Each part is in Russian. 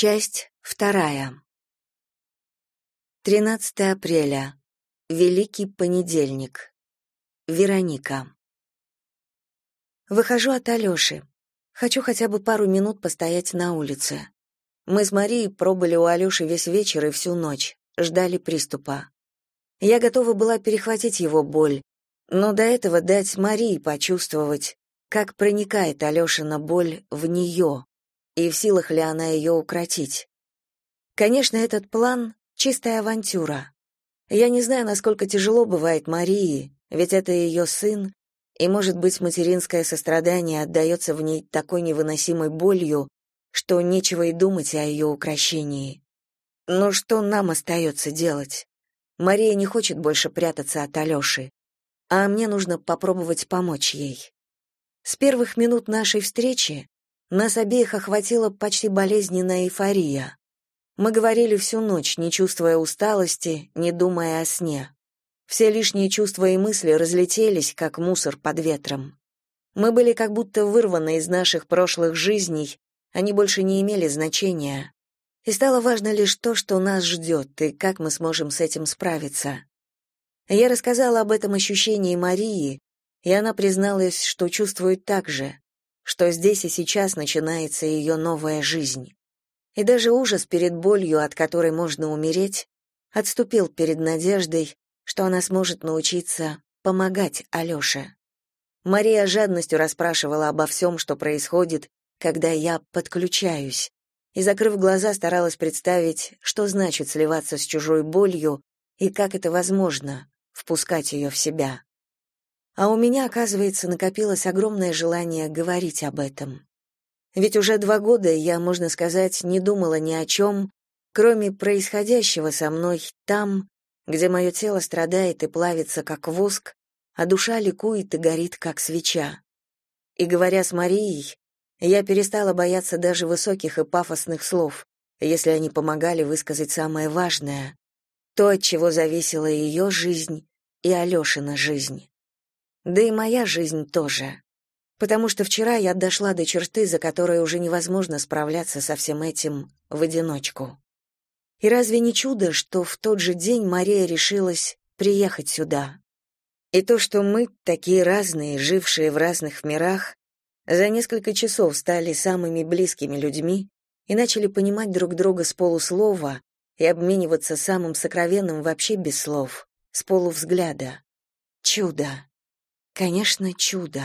Часть вторая. 13 апреля. Великий понедельник. Вероника. Выхожу от Алёши. Хочу хотя бы пару минут постоять на улице. Мы с Марией пробыли у Алёши весь вечер и всю ночь, ждали приступа. Я готова была перехватить его боль, но до этого дать Марии почувствовать, как проникает Алёшина боль в неё и в силах ли она ее укротить. Конечно, этот план — чистая авантюра. Я не знаю, насколько тяжело бывает Марии, ведь это ее сын, и, может быть, материнское сострадание отдается в ней такой невыносимой болью, что нечего и думать о ее укрощении. Но что нам остается делать? Мария не хочет больше прятаться от Алёши, а мне нужно попробовать помочь ей. С первых минут нашей встречи нас обеих охватила почти болезненная эйфория. Мы говорили всю ночь, не чувствуя усталости, не думая о сне. Все лишние чувства и мысли разлетелись, как мусор под ветром. Мы были как будто вырваны из наших прошлых жизней, они больше не имели значения. И стало важно лишь то, что нас ждет, и как мы сможем с этим справиться. Я рассказала об этом ощущении Марии, и она призналась, что чувствует так же что здесь и сейчас начинается ее новая жизнь. И даже ужас перед болью, от которой можно умереть, отступил перед надеждой, что она сможет научиться помогать Алёше. Мария жадностью расспрашивала обо всем, что происходит, когда я подключаюсь, и, закрыв глаза, старалась представить, что значит сливаться с чужой болью и как это возможно — впускать ее в себя. А у меня, оказывается, накопилось огромное желание говорить об этом. Ведь уже два года я, можно сказать, не думала ни о чем, кроме происходящего со мной там, где мое тело страдает и плавится, как воск, а душа ликует и горит, как свеча. И говоря с Марией, я перестала бояться даже высоких и пафосных слов, если они помогали высказать самое важное, то, от чего зависела ее жизнь и Алешина жизнь. Да и моя жизнь тоже. Потому что вчера я дошла до черты, за которой уже невозможно справляться со всем этим в одиночку. И разве не чудо, что в тот же день Мария решилась приехать сюда? И то, что мы, такие разные, жившие в разных мирах, за несколько часов стали самыми близкими людьми и начали понимать друг друга с полуслова и обмениваться самым сокровенным вообще без слов, с полувзгляда. Чудо. Конечно, чудо.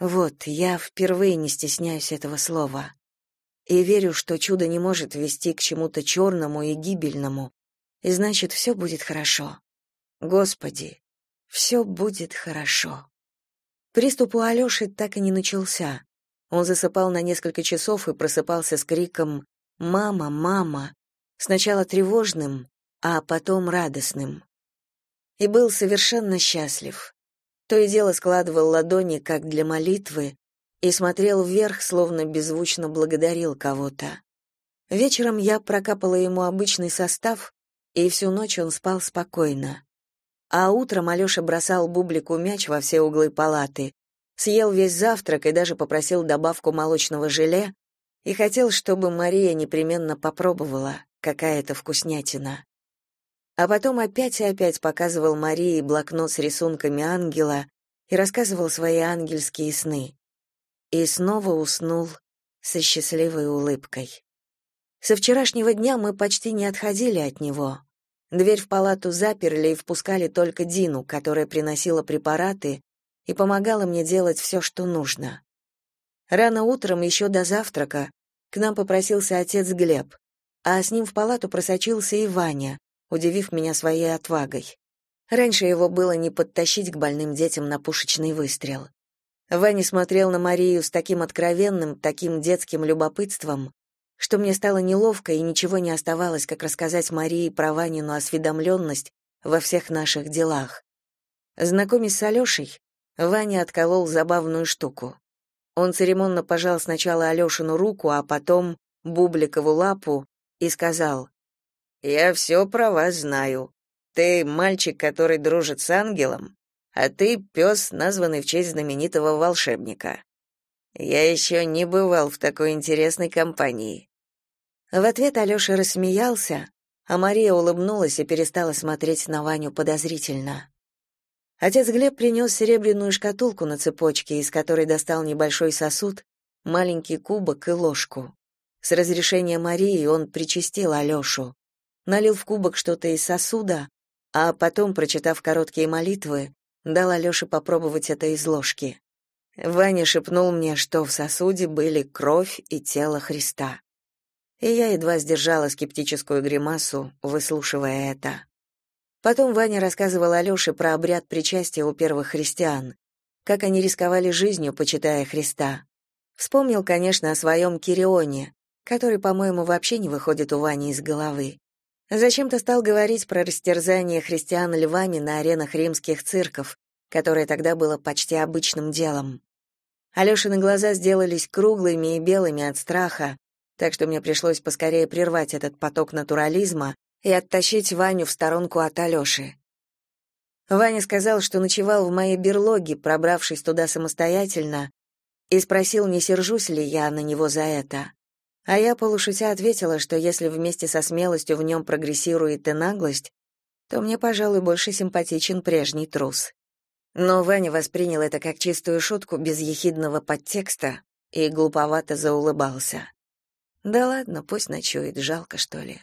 Вот, я впервые не стесняюсь этого слова. И верю, что чудо не может вести к чему-то черному и гибельному. И значит, все будет хорошо. Господи, все будет хорошо. Приступ у Алёши так и не начался. Он засыпал на несколько часов и просыпался с криком «Мама, мама!», сначала тревожным, а потом радостным. И был совершенно счастлив. То и дело складывал ладони, как для молитвы, и смотрел вверх, словно беззвучно благодарил кого-то. Вечером я прокапала ему обычный состав, и всю ночь он спал спокойно. А утром Алёша бросал бублику мяч во все углы палаты, съел весь завтрак и даже попросил добавку молочного желе, и хотел, чтобы Мария непременно попробовала, какая это вкуснятина а потом опять и опять показывал Марии блокнот с рисунками ангела и рассказывал свои ангельские сны. И снова уснул со счастливой улыбкой. Со вчерашнего дня мы почти не отходили от него. Дверь в палату заперли и впускали только Дину, которая приносила препараты и помогала мне делать все, что нужно. Рано утром, еще до завтрака, к нам попросился отец Глеб, а с ним в палату просочился и Ваня, удивив меня своей отвагой. Раньше его было не подтащить к больным детям на пушечный выстрел. Ваня смотрел на Марию с таким откровенным, таким детским любопытством, что мне стало неловко и ничего не оставалось, как рассказать Марии про Ванину осведомленность во всех наших делах. Знакомясь с Алешей, Ваня отколол забавную штуку. Он церемонно пожал сначала Алешину руку, а потом Бубликову лапу и сказал я все про вас знаю. Ты мальчик, который дружит с ангелом, а ты пес, названный в честь знаменитого волшебника. Я еще не бывал в такой интересной компании. В ответ Алёша рассмеялся, а Мария улыбнулась и перестала смотреть на Ваню подозрительно. Отец Глеб принес серебряную шкатулку на цепочке, из которой достал небольшой сосуд, маленький кубок и ложку. С разрешения Марии он причастил Алёшу, налил в кубок что-то из сосуда, а потом, прочитав короткие молитвы, дал Алёше попробовать это из ложки. Ваня шепнул мне, что в сосуде были кровь и тело Христа. И я едва сдержала скептическую гримасу, выслушивая это. Потом Ваня рассказывал Алёше про обряд причастия у первых христиан, как они рисковали жизнью, почитая Христа. Вспомнил, конечно, о своем Кирионе, который, по-моему, вообще не выходит у Вани из головы. Зачем-то стал говорить про растерзание христиан львами на аренах римских цирков, которое тогда было почти обычным делом. Алёшины глаза сделались круглыми и белыми от страха, так что мне пришлось поскорее прервать этот поток натурализма и оттащить Ваню в сторонку от Алёши. Ваня сказал, что ночевал в моей берлоге, пробравшись туда самостоятельно, и спросил, не сержусь ли я на него за это. А я полушутя ответила, что если вместе со смелостью в нем прогрессирует и наглость, то мне, пожалуй, больше симпатичен прежний трус. Но Ваня воспринял это как чистую шутку без ехидного подтекста и глуповато заулыбался. Да ладно, пусть ночует, жалко, что ли.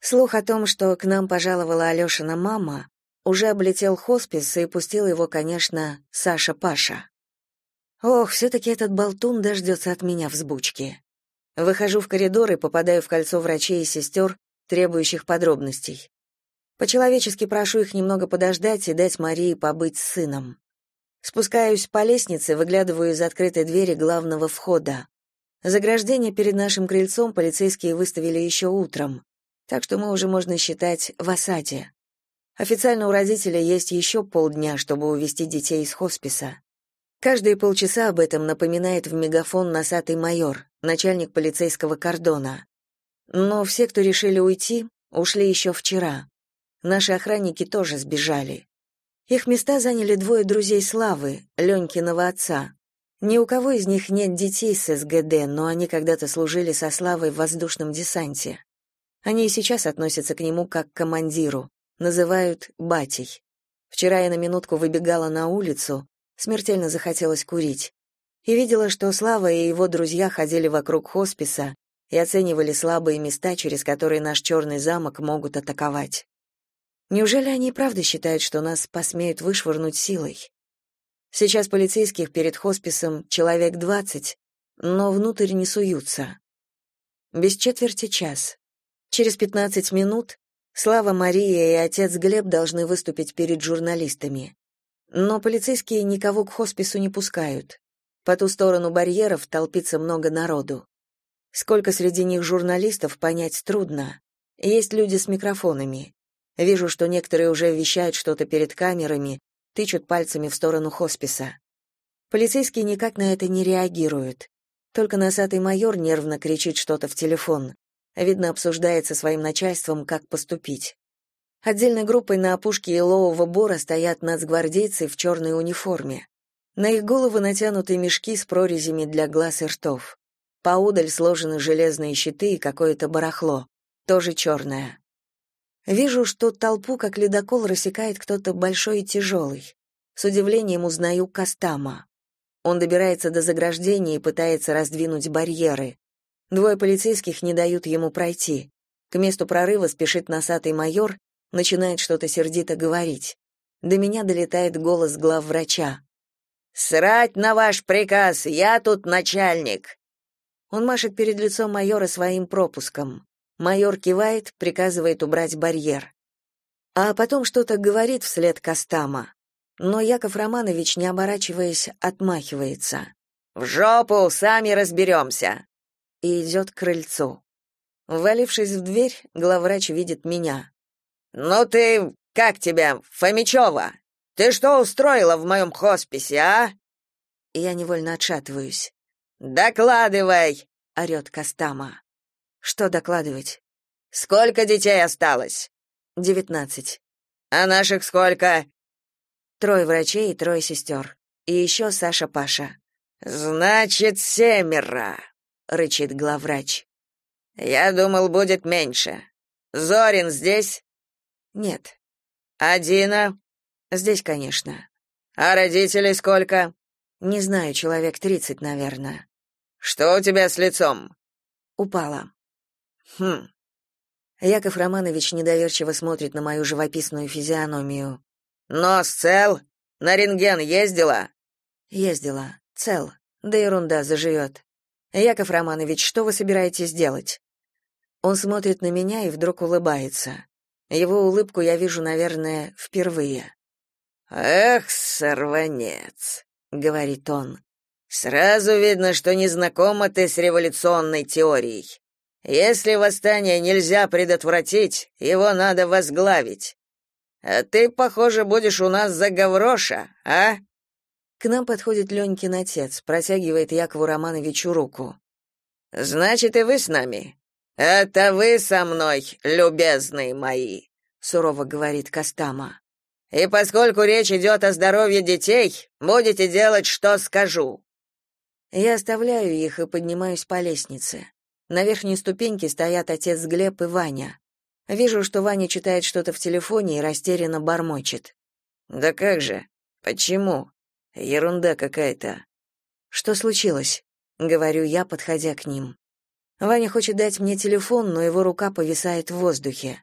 Слух о том, что к нам пожаловала Алёшина мама, уже облетел хоспис и пустил его, конечно, Саша Паша. Ох, все-таки этот болтун дождется от меня взбучки. Выхожу в коридор и попадаю в кольцо врачей и сестер, требующих подробностей. По-человечески прошу их немного подождать и дать Марии побыть с сыном. Спускаюсь по лестнице, выглядываю из открытой двери главного входа. Заграждение перед нашим крыльцом полицейские выставили еще утром, так что мы уже можно считать в осаде. Официально у родителя есть еще полдня, чтобы увезти детей из хосписа. Каждые полчаса об этом напоминает в мегафон носатый майор, начальник полицейского кордона. Но все, кто решили уйти, ушли еще вчера. Наши охранники тоже сбежали. Их места заняли двое друзей Славы, Ленькиного отца. Ни у кого из них нет детей с СГД, но они когда-то служили со Славой в воздушном десанте. Они и сейчас относятся к нему как к командиру, называют «батей». Вчера я на минутку выбегала на улицу, смертельно захотелось курить. И видела, что Слава и его друзья ходили вокруг хосписа и оценивали слабые места, через которые наш черный замок могут атаковать. Неужели они и правда считают, что нас посмеют вышвырнуть силой? Сейчас полицейских перед хосписом человек двадцать, но внутрь не суются. Без четверти час. Через пятнадцать минут Слава Мария и отец Глеб должны выступить перед журналистами. Но полицейские никого к хоспису не пускают. По ту сторону барьеров толпится много народу. Сколько среди них журналистов, понять трудно. Есть люди с микрофонами. Вижу, что некоторые уже вещают что-то перед камерами, тычут пальцами в сторону хосписа. Полицейские никак на это не реагируют. Только носатый майор нервно кричит что-то в телефон. Видно, обсуждает со своим начальством, как поступить. Отдельной группой на опушке елового бора стоят нацгвардейцы в черной униформе. На их головы натянуты мешки с прорезями для глаз и ртов. Поудаль сложены железные щиты и какое-то барахло, тоже черное. Вижу, что толпу, как ледокол, рассекает кто-то большой и тяжелый. С удивлением узнаю Кастама. Он добирается до заграждения и пытается раздвинуть барьеры. Двое полицейских не дают ему пройти. К месту прорыва спешит носатый майор начинает что-то сердито говорить. До меня долетает голос главврача. «Срать на ваш приказ! Я тут начальник!» Он машет перед лицом майора своим пропуском. Майор кивает, приказывает убрать барьер. А потом что-то говорит вслед Костама. Но Яков Романович, не оборачиваясь, отмахивается. «В жопу, сами разберемся!» И идет к крыльцу. Ввалившись в дверь, главврач видит меня. «Ну ты, как тебя, Фомичева? Ты что устроила в моем хосписе, а?» Я невольно отшатываюсь. «Докладывай!» — орет Костама. «Что докладывать?» «Сколько детей осталось?» «Девятнадцать». «А наших сколько?» «Трое врачей и трое сестер. И еще Саша-Паша». «Значит, семеро!» рычит главврач. Я думал, будет меньше. Зорин здесь? Нет. А Дина? Здесь, конечно. А родителей сколько? Не знаю, человек тридцать, наверное. Что у тебя с лицом? Упала. Хм. Яков Романович недоверчиво смотрит на мою живописную физиономию. Нос цел? На рентген ездила? Ездила. Цел. Да ерунда, заживет. Яков Романович, что вы собираетесь делать? Он смотрит на меня и вдруг улыбается. Его улыбку я вижу, наверное, впервые. Эх, сорванец, говорит он. Сразу видно, что не знакома ты с революционной теорией. Если восстание нельзя предотвратить, его надо возглавить. А ты, похоже, будешь у нас за Гавроша, а? К нам подходит Ленькин отец, протягивает Якову Романовичу руку. Значит, и вы с нами. Это вы со мной, любезные мои, сурово говорит Костама. И поскольку речь идет о здоровье детей, будете делать, что скажу. Я оставляю их и поднимаюсь по лестнице. На верхней ступеньке стоят отец Глеб и Ваня. Вижу, что Ваня читает что-то в телефоне и растерянно бормочет. Да как же? Почему? Ерунда какая-то. Что случилось? говорю я, подходя к ним. Ваня хочет дать мне телефон, но его рука повисает в воздухе.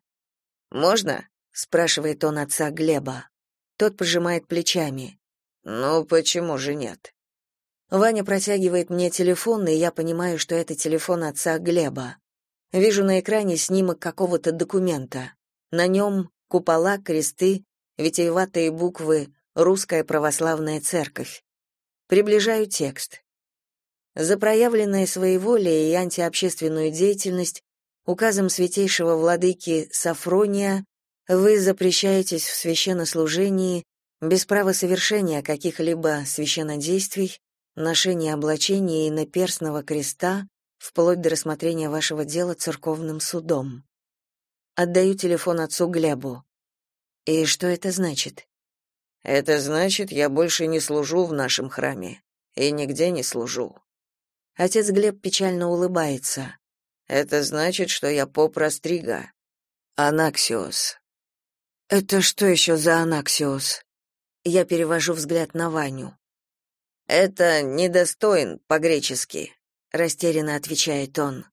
Можно? спрашивает он отца Глеба. Тот пожимает плечами. Ну почему же нет? Ваня протягивает мне телефон, и я понимаю, что это телефон отца Глеба. Вижу на экране снимок какого-то документа. На нем купола, кресты, витиеватые буквы «Русская православная церковь». Приближаю текст. За проявленное своеволие и антиобщественную деятельность указом святейшего владыки Сафрония вы запрещаетесь в священнослужении без права совершения каких-либо священнодействий, ношения облачения и наперстного креста, вплоть до рассмотрения вашего дела церковным судом. Отдаю телефон отцу Глебу. И что это значит? Это значит, я больше не служу в нашем храме и нигде не служу. Отец Глеб печально улыбается. Это значит, что я поп Растрига. Анаксиос. Это что еще за Анаксиос? Я перевожу взгляд на Ваню. Это недостоин по-гречески, растерянно отвечает он.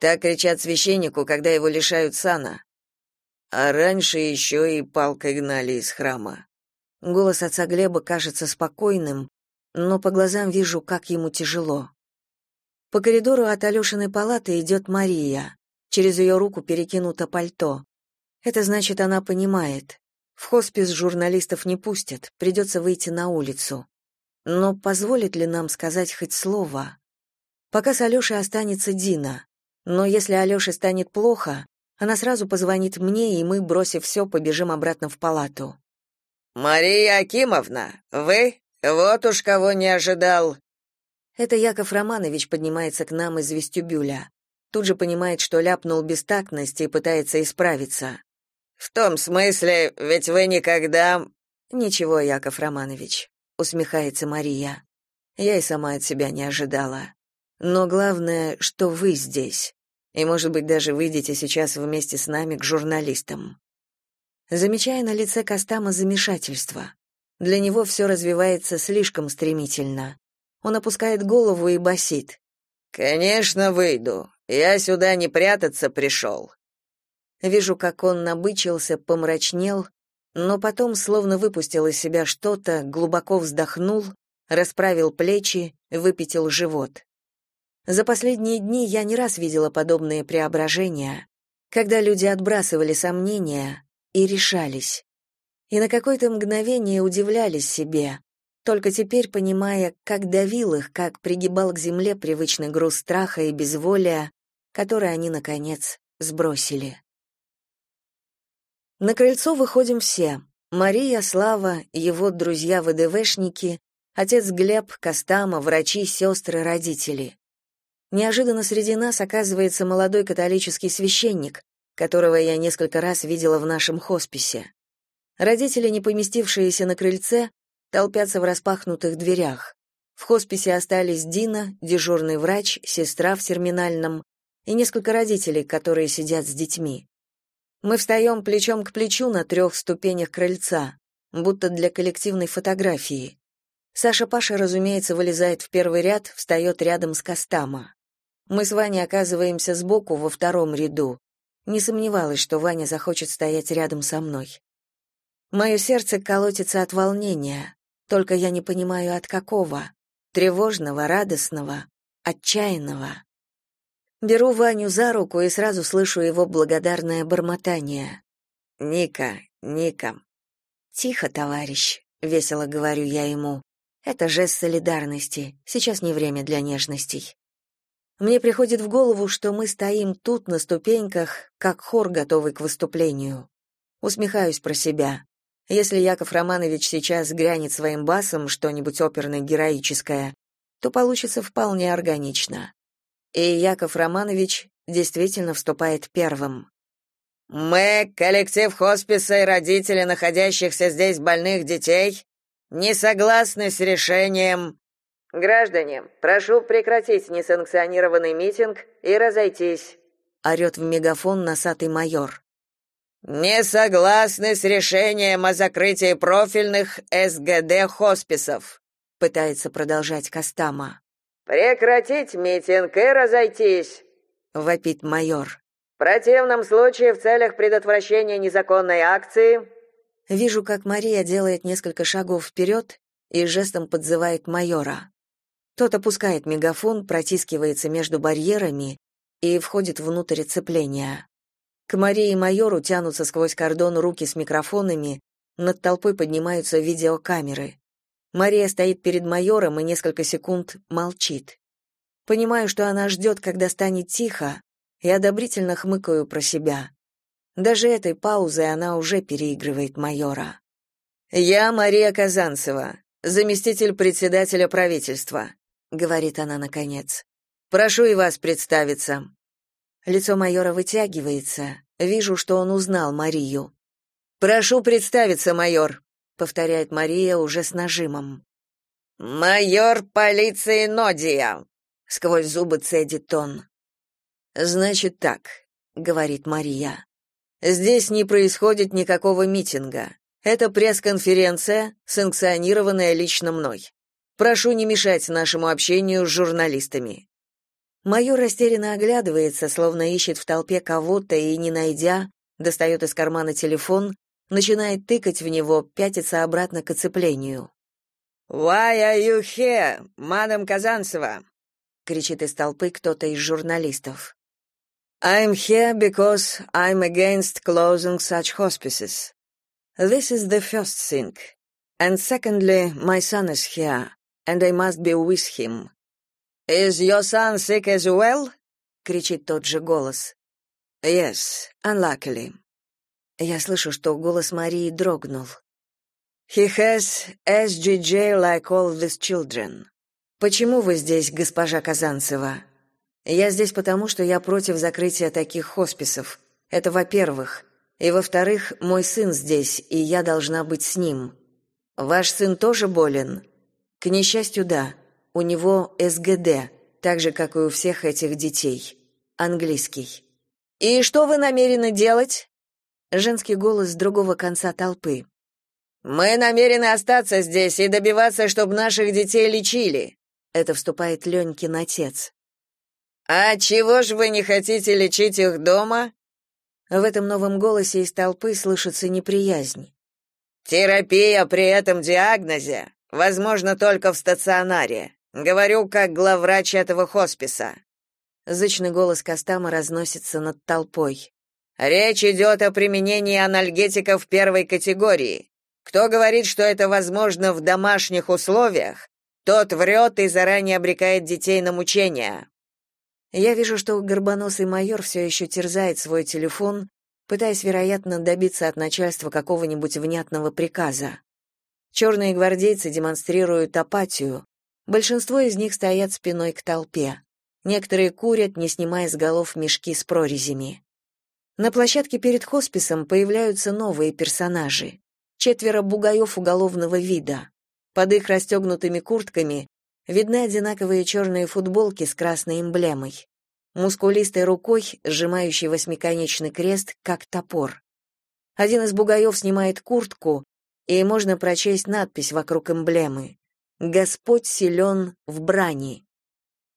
Так кричат священнику, когда его лишают сана. А раньше еще и палкой гнали из храма. Голос отца Глеба кажется спокойным, но по глазам вижу, как ему тяжело. По коридору от Алешиной палаты идет Мария. Через ее руку перекинуто пальто. Это значит, она понимает. В хоспис журналистов не пустят, придется выйти на улицу. Но позволит ли нам сказать хоть слово? Пока с Алешей останется Дина. Но если Алёше станет плохо, она сразу позвонит мне, и мы, бросив все, побежим обратно в палату. «Мария Акимовна, вы? Вот уж кого не ожидал!» Это Яков Романович поднимается к нам из вестибюля. Тут же понимает, что ляпнул бестактность и пытается исправиться. «В том смысле, ведь вы никогда...» «Ничего, Яков Романович», — усмехается Мария. «Я и сама от себя не ожидала. Но главное, что вы здесь. И, может быть, даже выйдете сейчас вместе с нами к журналистам». Замечая на лице Костама замешательство. Для него все развивается слишком стремительно. Он опускает голову и басит. «Конечно, выйду. Я сюда не прятаться пришел». Вижу, как он набычился, помрачнел, но потом словно выпустил из себя что-то, глубоко вздохнул, расправил плечи, выпятил живот. За последние дни я не раз видела подобные преображения, когда люди отбрасывали сомнения и решались. И на какое-то мгновение удивлялись себе, только теперь понимая, как давил их, как пригибал к земле привычный груз страха и безволия, который они, наконец, сбросили. На крыльцо выходим все. Мария, Слава, его друзья-ВДВшники, отец Глеб, Костама, врачи, сестры, родители. Неожиданно среди нас оказывается молодой католический священник, которого я несколько раз видела в нашем хосписе. Родители, не поместившиеся на крыльце, толпятся в распахнутых дверях. В хосписе остались Дина, дежурный врач, сестра в терминальном и несколько родителей, которые сидят с детьми. Мы встаем плечом к плечу на трех ступенях крыльца, будто для коллективной фотографии. Саша Паша, разумеется, вылезает в первый ряд, встает рядом с Костама. Мы с Ваней оказываемся сбоку во втором ряду. Не сомневалась, что Ваня захочет стоять рядом со мной. Мое сердце колотится от волнения, только я не понимаю от какого. Тревожного, радостного, отчаянного. Беру Ваню за руку и сразу слышу его благодарное бормотание. «Ника, Ника». «Тихо, товарищ», — весело говорю я ему. «Это жест солидарности. Сейчас не время для нежностей». Мне приходит в голову, что мы стоим тут на ступеньках, как хор, готовый к выступлению. Усмехаюсь про себя. Если Яков Романович сейчас грянет своим басом что-нибудь оперное героическое, то получится вполне органично и Яков Романович действительно вступает первым. Мы, коллектив хосписа и родители находящихся здесь больных детей, не согласны с решением Граждане, прошу прекратить несанкционированный митинг и разойтись, орёт в мегафон носатый майор. Не согласны с решением о закрытии профильных СГД хосписов, пытается продолжать Костама. Прекратить митинг и разойтись, вопит майор. В противном случае в целях предотвращения незаконной акции Вижу, как Мария делает несколько шагов вперед и жестом подзывает майора. Тот опускает мегафон, протискивается между барьерами и входит внутрь цепления. К Марии и майору тянутся сквозь кордон руки с микрофонами, над толпой поднимаются видеокамеры. Мария стоит перед майором и несколько секунд молчит. Понимаю, что она ждет, когда станет тихо, и одобрительно хмыкаю про себя. Даже этой паузой она уже переигрывает майора. «Я Мария Казанцева, заместитель председателя правительства», — говорит она наконец. «Прошу и вас представиться». Лицо майора вытягивается. Вижу, что он узнал Марию. «Прошу представиться, майор», повторяет Мария уже с нажимом. Майор полиции Нодия, сквозь зубы цедит он. Значит так, говорит Мария. Здесь не происходит никакого митинга. Это пресс-конференция, санкционированная лично мной. Прошу не мешать нашему общению с журналистами. Майор растерянно оглядывается, словно ищет в толпе кого-то и, не найдя, достает из кармана телефон начинает тыкать в него, пятится обратно к оцеплению. «Why are you here, мадам Казанцева?» — кричит из толпы кто-то из журналистов. «I'm here because I'm against closing such hospices. This is the first thing. And secondly, my son is here, and I must be with him». «Is your son sick as well?» — кричит тот же голос. «Yes, unluckily. Я слышу, что голос Марии дрогнул. He has SGJ like all these children. Почему вы здесь, госпожа Казанцева? Я здесь потому, что я против закрытия таких хосписов. Это во-первых. И во-вторых, мой сын здесь, и я должна быть с ним. Ваш сын тоже болен? К несчастью, да. У него СГД, так же, как и у всех этих детей. Английский. И что вы намерены делать? Женский голос с другого конца толпы. Мы намерены остаться здесь и добиваться, чтобы наших детей лечили. Это вступает Ленькин отец. А чего ж вы не хотите лечить их дома? В этом новом голосе из толпы слышится неприязнь. Терапия при этом диагнозе возможно только в стационаре. Говорю как главврач этого хосписа. Зычный голос Костама разносится над толпой. Речь идет о применении анальгетиков первой категории. Кто говорит, что это возможно в домашних условиях, тот врет и заранее обрекает детей на мучения. Я вижу, что горбоносый майор все еще терзает свой телефон, пытаясь, вероятно, добиться от начальства какого-нибудь внятного приказа. Черные гвардейцы демонстрируют апатию. Большинство из них стоят спиной к толпе. Некоторые курят, не снимая с голов мешки с прорезями. На площадке перед хосписом появляются новые персонажи. Четверо бугаев уголовного вида. Под их расстегнутыми куртками Видны одинаковые черные футболки с красной эмблемой. Мускулистой рукой, сжимающий восьмиконечный крест, как топор. Один из бугаев снимает куртку, и можно прочесть надпись вокруг эмблемы. «Господь силен в брани».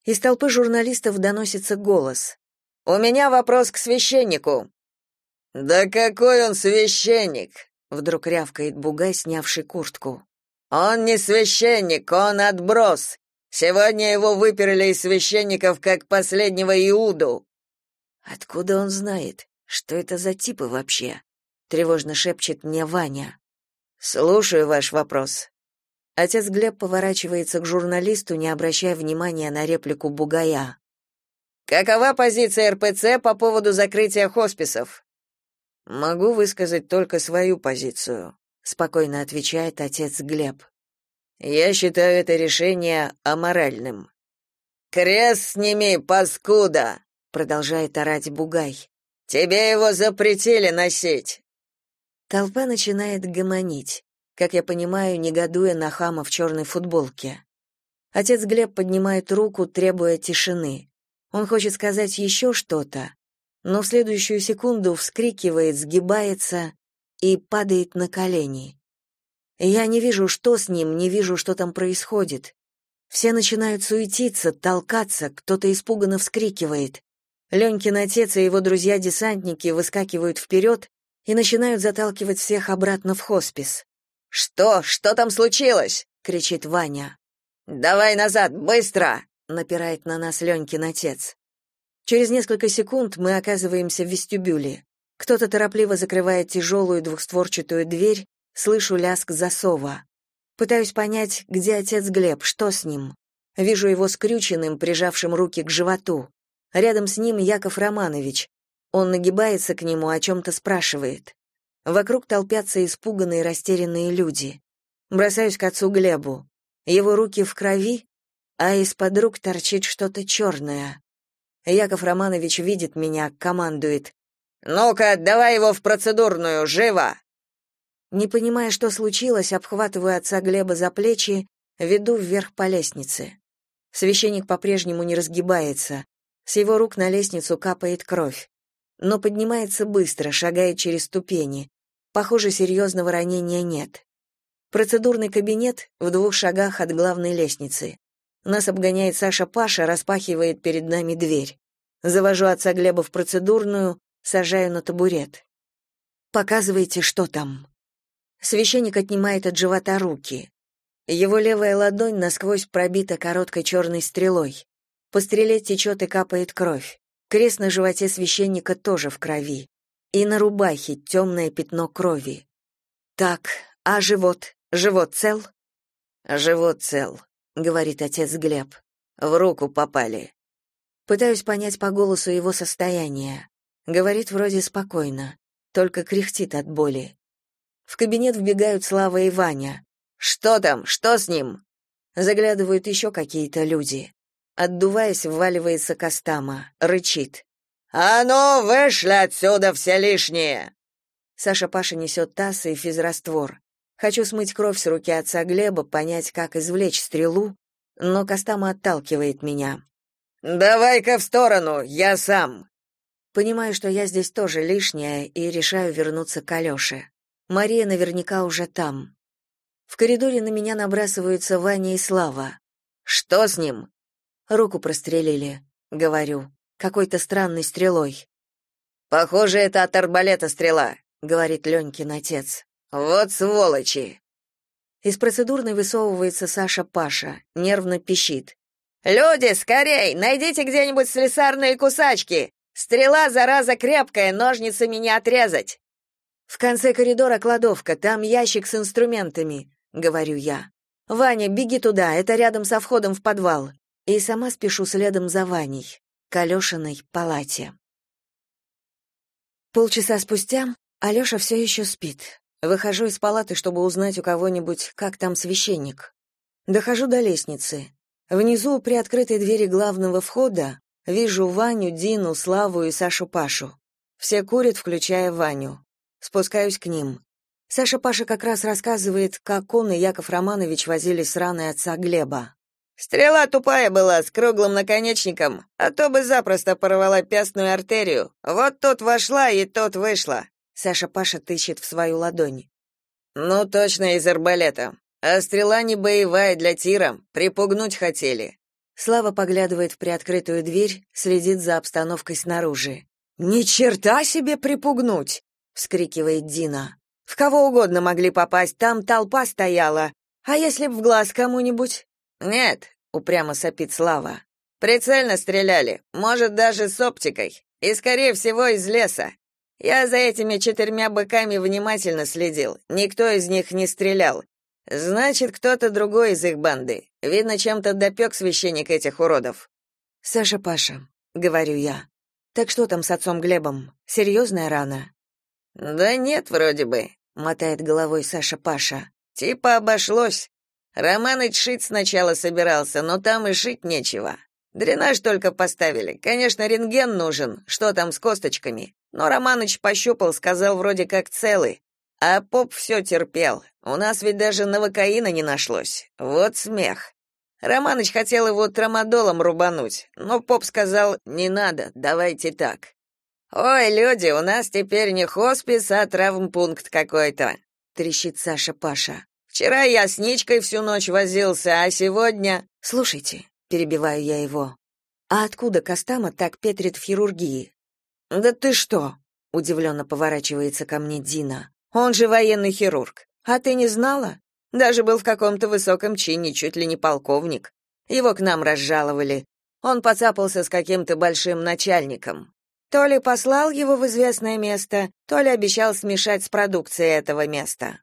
Из толпы журналистов доносится голос. «У меня вопрос к священнику». «Да какой он священник?» — вдруг рявкает Бугай, снявший куртку. «Он не священник, он отброс. Сегодня его выперли из священников как последнего Иуду. Откуда он знает? Что это за типы вообще? тревожно шепчет мне Ваня. Слушаю ваш вопрос. Отец Глеб поворачивается к журналисту, не обращая внимания на реплику Бугая. Какова позиция РПЦ по поводу закрытия хосписов? Могу высказать только свою позицию, спокойно отвечает отец Глеб. Я считаю это решение аморальным. Крест сними, паскуда, продолжает орать Бугай. Тебе его запретили носить. Толпа начинает гомонить, как я понимаю, негодуя на хама в черной футболке. Отец Глеб поднимает руку, требуя тишины. Он хочет сказать еще что-то, но в следующую секунду вскрикивает, сгибается и падает на колени. Я не вижу, что с ним, не вижу, что там происходит. Все начинают суетиться, толкаться, кто-то испуганно вскрикивает. Ленькин отец и его друзья-десантники выскакивают вперед и начинают заталкивать всех обратно в хоспис. «Что? Что там случилось?» — кричит Ваня. «Давай назад, быстро!» — напирает на нас Ленькин отец. Через несколько секунд мы оказываемся в вестибюле. Кто-то торопливо закрывает тяжелую двухстворчатую дверь, Слышу лязг засова. Пытаюсь понять, где отец Глеб, что с ним. Вижу его скрюченным, прижавшим руки к животу. Рядом с ним Яков Романович. Он нагибается к нему, о чем-то спрашивает. Вокруг толпятся испуганные, растерянные люди. Бросаюсь к отцу Глебу. Его руки в крови, а из-под рук торчит что-то черное. Яков Романович видит меня, командует. «Ну-ка, давай его в процедурную, живо!» Не понимая, что случилось, обхватываю отца Глеба за плечи, веду вверх по лестнице. Священник по-прежнему не разгибается. С его рук на лестницу капает кровь. Но поднимается быстро, шагает через ступени. Похоже, серьезного ранения нет. Процедурный кабинет в двух шагах от главной лестницы. Нас обгоняет Саша Паша, распахивает перед нами дверь. Завожу отца Глеба в процедурную, сажаю на табурет. «Показывайте, что там». Священник отнимает от живота руки. Его левая ладонь насквозь пробита короткой черной стрелой. По стреле течет и капает кровь. Крест на животе священника тоже в крови. И на рубахе темное пятно крови. Так, а живот? Живот цел? Живот цел, говорит отец Глеб. В руку попали. Пытаюсь понять по голосу его состояние. Говорит вроде спокойно, только кряхтит от боли. В кабинет вбегают Слава и Ваня. «Что там? Что с ним?» Заглядывают еще какие-то люди. Отдуваясь, вваливается Костама, рычит. «А ну, вышли отсюда все лишние!» Саша Паша несет таз и физраствор. Хочу смыть кровь с руки отца Глеба, понять, как извлечь стрелу, но Костама отталкивает меня. «Давай-ка в сторону, я сам!» Понимаю, что я здесь тоже лишняя, и решаю вернуться к Алёше. Мария наверняка уже там. В коридоре на меня набрасываются Ваня и Слава. Что с ним? Руку прострелили, говорю, какой-то странной стрелой. Похоже, это от арбалета стрела, говорит Ленькин отец. Вот сволочи. Из процедурной высовывается Саша Паша, нервно пищит. Люди, скорей, найдите где-нибудь слесарные кусачки. Стрела зараза крепкая, ножницами не отрезать. В конце коридора кладовка, там ящик с инструментами, говорю я. Ваня, беги туда, это рядом со входом в подвал. И сама спешу следом за Ваней, к Алешиной палате. Полчаса спустя Алёша все еще спит. Выхожу из палаты, чтобы узнать у кого-нибудь, как там священник. Дохожу до лестницы. Внизу, при открытой двери главного входа, вижу Ваню, Дину, Славу и Сашу Пашу. Все курят, включая Ваню. Спускаюсь к ним. Саша Паша как раз рассказывает, как он и Яков Романович возили с раной отца Глеба. Стрела тупая была, с круглым наконечником, а то бы запросто порвала пястную артерию. Вот тут вошла и тут вышла. Саша Паша тыщет в свою ладонь. Ну, точно из арбалета. А стрела не боевая для тира, припугнуть хотели. Слава поглядывает в приоткрытую дверь, следит за обстановкой снаружи. «Ни черта себе припугнуть!» — вскрикивает Дина. «В кого угодно могли попасть, там толпа стояла. А если б в глаз кому-нибудь?» «Нет», — упрямо сопит Слава. «Прицельно стреляли, может, даже с оптикой. И, скорее всего, из леса. Я за этими четырьмя быками внимательно следил. Никто из них не стрелял. Значит, кто-то другой из их банды. Видно, чем-то допек священник этих уродов. Саша Паша, говорю я. Так что там с отцом Глебом? Серьезная рана? Да нет, вроде бы, мотает головой Саша Паша. Типа обошлось. Романыч шить сначала собирался, но там и шить нечего. Дренаж только поставили. Конечно, рентген нужен, что там с косточками. Но Романыч пощупал, сказал вроде как целый. А поп все терпел. У нас ведь даже новокаина не нашлось. Вот смех. Романыч хотел его трамадолом рубануть, но поп сказал: "Не надо, давайте так". Ой, люди, у нас теперь не хоспис, а травмпункт какой-то, трещит Саша Паша. Вчера я с Ничкой всю ночь возился, а сегодня... Слушайте, перебиваю я его. А откуда Костама так петрит в хирургии? Да ты что? Удивленно поворачивается ко мне Дина. Он же военный хирург. А ты не знала? Даже был в каком-то высоком чине, чуть ли не полковник. Его к нам разжаловали. Он поцапался с каким-то большим начальником. То ли послал его в известное место, то ли обещал смешать с продукцией этого места.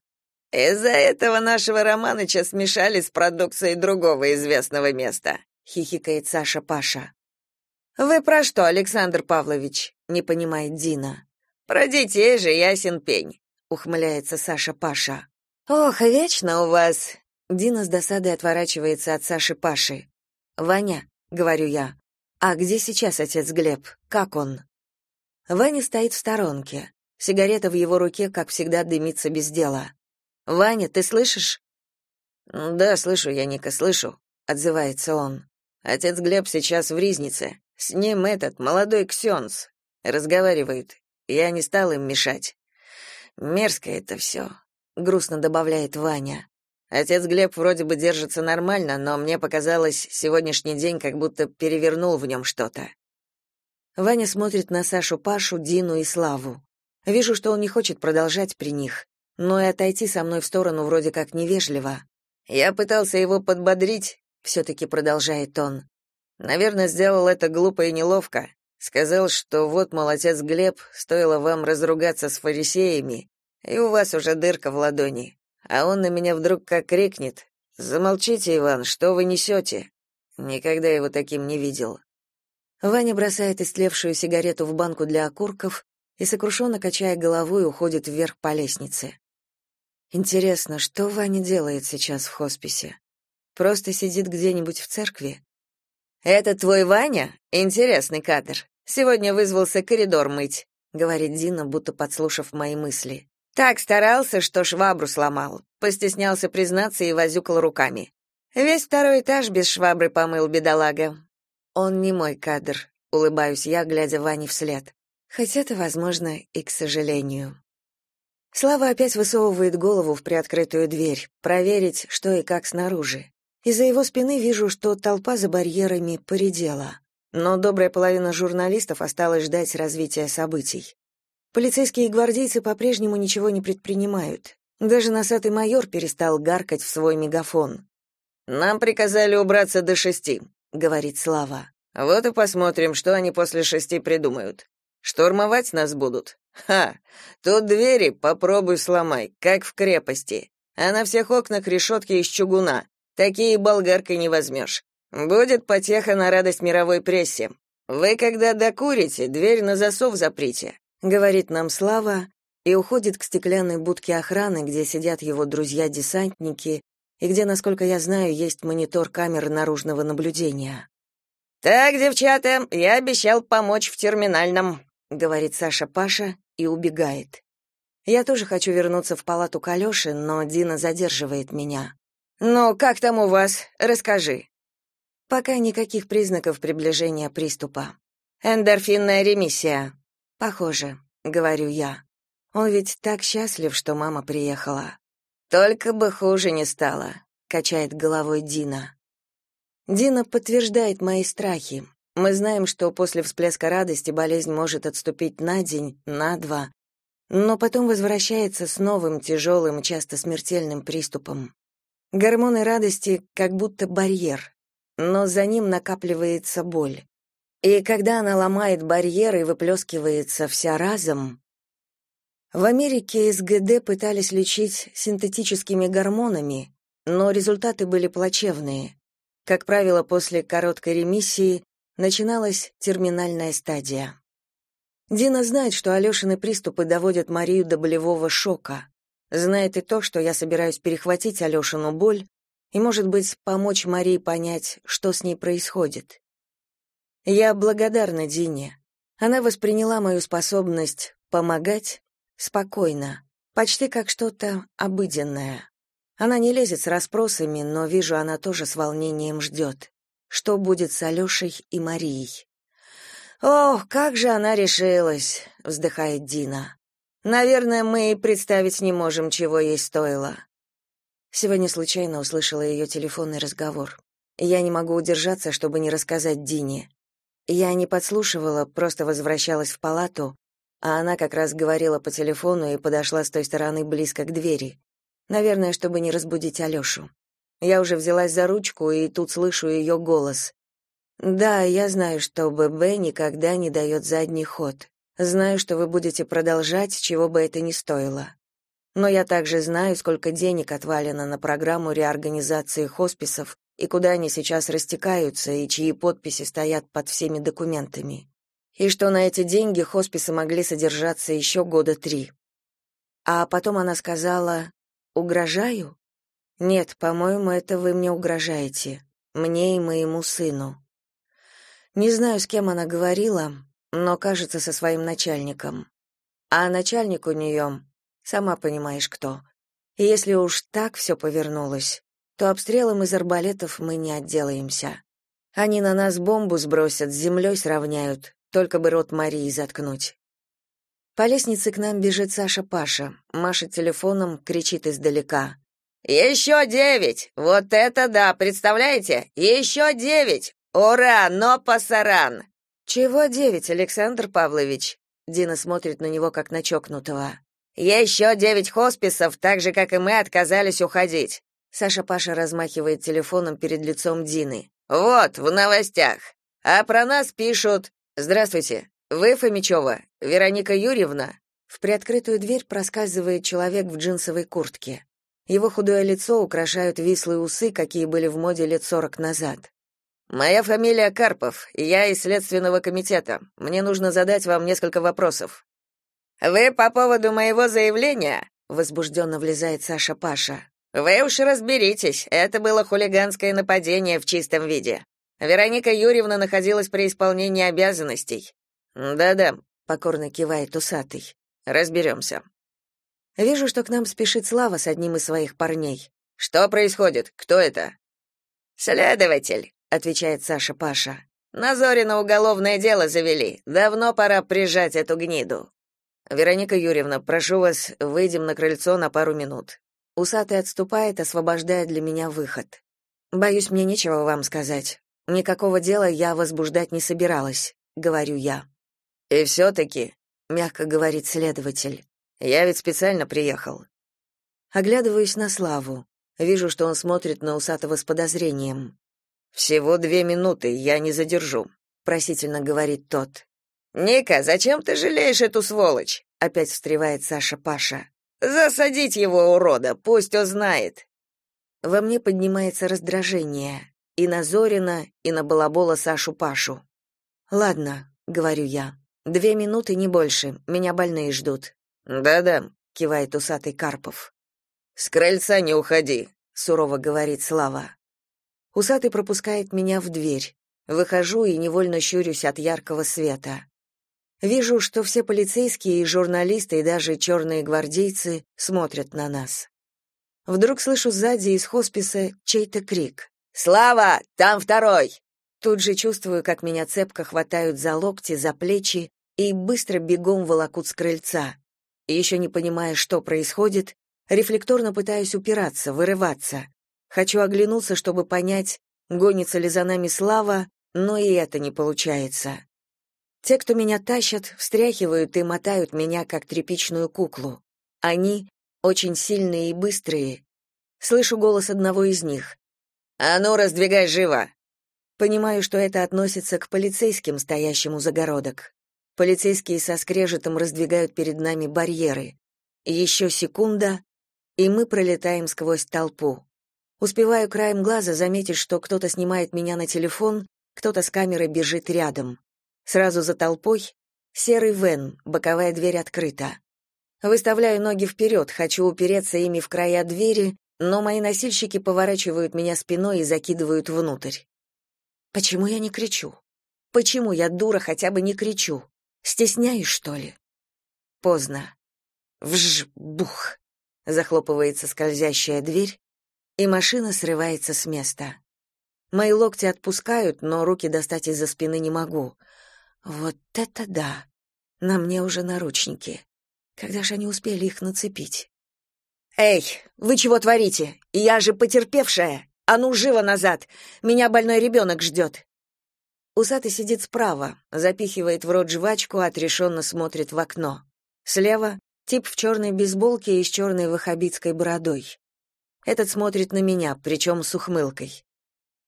Из-за этого нашего Романыча смешали с продукцией другого известного места, хихикает Саша Паша. Вы про что, Александр Павлович? не понимает Дина. Про детей же ясен пень, ухмыляется Саша Паша. Ох, вечно у вас. Дина с досадой отворачивается от Саши Паши. Ваня, говорю я. А где сейчас отец Глеб? Как он? Ваня стоит в сторонке. Сигарета в его руке, как всегда, дымится без дела. Ваня, ты слышишь? Да, слышу я, Ника, слышу, отзывается он. Отец Глеб сейчас в Ризнице. С ним этот молодой ксенц. Разговаривают. Я не стал им мешать. Мерзко это все», — грустно добавляет Ваня. Отец Глеб вроде бы держится нормально, но мне показалось, сегодняшний день как будто перевернул в нем что-то. Ваня смотрит на Сашу Пашу, Дину и Славу. Вижу, что он не хочет продолжать при них но и отойти со мной в сторону вроде как невежливо. Я пытался его подбодрить, все-таки продолжает он. Наверное, сделал это глупо и неловко. Сказал, что вот, молодец Глеб, стоило вам разругаться с фарисеями, и у вас уже дырка в ладони. А он на меня вдруг как крикнет. «Замолчите, Иван, что вы несете?» Никогда его таким не видел. Ваня бросает истлевшую сигарету в банку для окурков и, сокрушенно качая головой, уходит вверх по лестнице. Интересно, что Ваня делает сейчас в хосписе? Просто сидит где-нибудь в церкви? Это твой Ваня? Интересный кадр. Сегодня вызвался коридор мыть, говорит Дина, будто подслушав мои мысли. Так старался, что швабру сломал. Постеснялся признаться и возюкал руками. Весь второй этаж без швабры помыл бедолага. Он не мой кадр, улыбаюсь я, глядя Ване вслед. Хотя это возможно и к сожалению. Слава опять высовывает голову в приоткрытую дверь, проверить, что и как снаружи. Из-за его спины вижу, что толпа за барьерами поредела. Но добрая половина журналистов осталась ждать развития событий. Полицейские и гвардейцы по-прежнему ничего не предпринимают. Даже носатый майор перестал гаркать в свой мегафон. «Нам приказали убраться до шести», — говорит Слава. «Вот и посмотрим, что они после шести придумают. Штурмовать нас будут. Ха! Тут двери попробуй сломай, как в крепости. А на всех окнах решетки из чугуна. Такие болгаркой не возьмешь. Будет потеха на радость мировой прессе. Вы когда докурите, дверь на засов заприте, говорит нам Слава и уходит к стеклянной будке охраны, где сидят его друзья-десантники и где, насколько я знаю, есть монитор камеры наружного наблюдения. Так, девчата, я обещал помочь в терминальном, говорит Саша Паша и убегает. Я тоже хочу вернуться в палату к Алёше, но Дина задерживает меня. «Ну, как там у вас? Расскажи». Пока никаких признаков приближения приступа. Эндорфинная ремиссия. Похоже, говорю я. Он ведь так счастлив, что мама приехала. Только бы хуже не стало, качает головой Дина. Дина подтверждает мои страхи. Мы знаем, что после всплеска радости болезнь может отступить на день, на два, но потом возвращается с новым тяжелым, часто смертельным приступом. Гормоны радости как будто барьер, но за ним накапливается боль. И когда она ломает барьер и выплескивается вся разом... В Америке СГД пытались лечить синтетическими гормонами, но результаты были плачевные. Как правило, после короткой ремиссии начиналась терминальная стадия. Дина знает, что Алешины приступы доводят Марию до болевого шока. Знает и то, что я собираюсь перехватить Алешину боль и, может быть, помочь Марии понять, что с ней происходит. Я благодарна Дине. Она восприняла мою способность помогать спокойно, почти как что-то обыденное. Она не лезет с расспросами, но вижу, она тоже с волнением ждет. Что будет с Алешей и Марией? «Ох, как же она решилась!» — вздыхает Дина. «Наверное, мы и представить не можем, чего ей стоило». Сегодня случайно услышала ее телефонный разговор. Я не могу удержаться, чтобы не рассказать Дине. Я не подслушивала, просто возвращалась в палату, а она как раз говорила по телефону и подошла с той стороны близко к двери. Наверное, чтобы не разбудить Алешу. Я уже взялась за ручку, и тут слышу ее голос. Да, я знаю, что ББ никогда не дает задний ход. Знаю, что вы будете продолжать, чего бы это ни стоило. Но я также знаю, сколько денег отвалено на программу реорганизации хосписов и куда они сейчас растекаются и чьи подписи стоят под всеми документами. И что на эти деньги хосписы могли содержаться еще года три. А потом она сказала «Угрожаю?» «Нет, по-моему, это вы мне угрожаете. Мне и моему сыну». Не знаю, с кем она говорила, но, кажется, со своим начальником. А начальник у нее, сама понимаешь, кто. И если уж так все повернулось, то обстрелом из арбалетов мы не отделаемся. Они на нас бомбу сбросят, с землей сравняют, только бы рот Марии заткнуть. По лестнице к нам бежит Саша Паша, машет телефоном, кричит издалека. «Еще девять! Вот это да, представляете? Еще девять! «Ура! Но пасаран!» «Чего девять, Александр Павлович?» Дина смотрит на него, как на чокнутого. «Еще девять хосписов, так же, как и мы, отказались уходить». Саша Паша размахивает телефоном перед лицом Дины. «Вот, в новостях. А про нас пишут... Здравствуйте. Вы Фомичева? Вероника Юрьевна?» В приоткрытую дверь проскальзывает человек в джинсовой куртке. Его худое лицо украшают вислые усы, какие были в моде лет сорок назад. Моя фамилия Карпов, я из следственного комитета. Мне нужно задать вам несколько вопросов. Вы по поводу моего заявления? возбужденно влезает Саша Паша. Вы уж разберитесь, это было хулиганское нападение в чистом виде. Вероника Юрьевна находилась при исполнении обязанностей. Да-да, покорно кивает усатый. Разберемся». Вижу, что к нам спешит Слава с одним из своих парней. Что происходит? Кто это? Следователь, отвечает Саша Паша. На Зорина уголовное дело завели. Давно пора прижать эту гниду. Вероника Юрьевна, прошу вас, выйдем на крыльцо на пару минут. Усатый отступает, освобождая для меня выход. Боюсь, мне нечего вам сказать. Никакого дела я возбуждать не собиралась, говорю я. И все-таки, мягко говорит следователь, я ведь специально приехал. Оглядываюсь на Славу. Вижу, что он смотрит на Усатого с подозрением. Всего две минуты, я не задержу, просительно говорит тот. Ника, зачем ты жалеешь эту сволочь? опять встревает Саша Паша. Засадить его урода, пусть узнает. Во мне поднимается раздражение и на Зорина, и на балабола Сашу Пашу. Ладно, говорю я. Две минуты не больше, меня больные ждут. Да-да, кивает усатый Карпов. С крыльца не уходи, сурово говорит Слава. Усатый пропускает меня в дверь. Выхожу и невольно щурюсь от яркого света. Вижу, что все полицейские и журналисты, и даже черные гвардейцы смотрят на нас. Вдруг слышу сзади из хосписа чей-то крик. Слава, там второй!» Тут же чувствую, как меня цепко хватают за локти, за плечи и быстро бегом волокут с крыльца. Еще не понимая, что происходит, рефлекторно пытаюсь упираться, вырываться. Хочу оглянуться, чтобы понять, гонится ли за нами Слава, но и это не получается. Те, кто меня тащат, встряхивают и мотают меня, как тряпичную куклу. Они очень сильные и быстрые. Слышу голос одного из них. «А ну, раздвигай живо!» Понимаю, что это относится к полицейским, стоящим у загородок. Полицейские со скрежетом раздвигают перед нами барьеры. Еще секунда, и мы пролетаем сквозь толпу. Успеваю краем глаза заметить, что кто-то снимает меня на телефон, кто-то с камерой бежит рядом. Сразу за толпой серый вен, боковая дверь открыта. Выставляю ноги вперед, хочу упереться ими в края двери, но мои носильщики поворачивают меня спиной и закидывают внутрь. Почему я не кричу? Почему я, дура, хотя бы не кричу? Стесняюсь, что ли? Поздно. Вж-бух. Захлопывается скользящая дверь, и машина срывается с места. Мои локти отпускают, но руки достать из-за спины не могу. Вот это да! На мне уже наручники. Когда же они успели их нацепить? «Эй, вы чего творите? Я же потерпевшая! А ну, живо назад! Меня больной ребенок ждет!» Усатый сидит справа, запихивает в рот жвачку, отрешенно смотрит в окно. Слева — тип в черной бейсболке и с черной ваххабитской бородой. Этот смотрит на меня, причем с ухмылкой.